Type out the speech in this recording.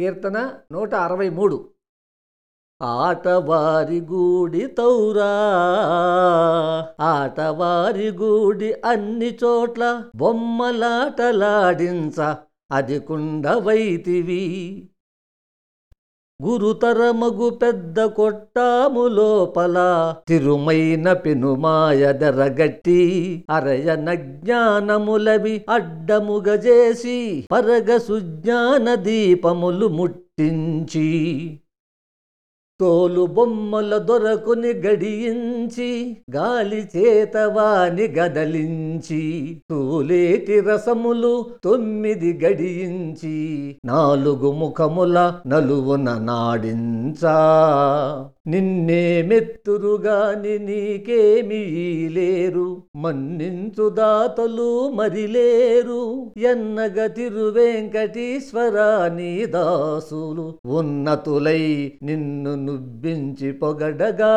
కీర్తన నూట అరవై మూడు. ఆటవారి గూడి తౌరా ఆటవారి గూడి అన్ని చోట్ల బొమ్మలాటలాడించ అది కుండవైతివి గురుతరమగు పెద్ద కొట్టాము లోపల. తిరుమైన పెనుమాయదరగట్టి అరయన జ్ఞానములవి అడ్డముగజేసి పరగ సుజ్ఞాన దీపములు ముట్టించి తోలు బొమ్మల దొరకుని గడియించి గాలి చేతవాని గదలించి తూలేటి రసములు తొమ్మిది గడియించి నాలుగు ముఖముల నలువున నాడించా. నిన్నే మెత్తురుగాని నీకేమీ లేరు. మన్నించు దాతలు మరిలేరు. ఎన్నగ తిరువెంకటేశ్వర నీ దాసులు. ఉన్నతులై నిన్ను నువ్వించి పొగడగా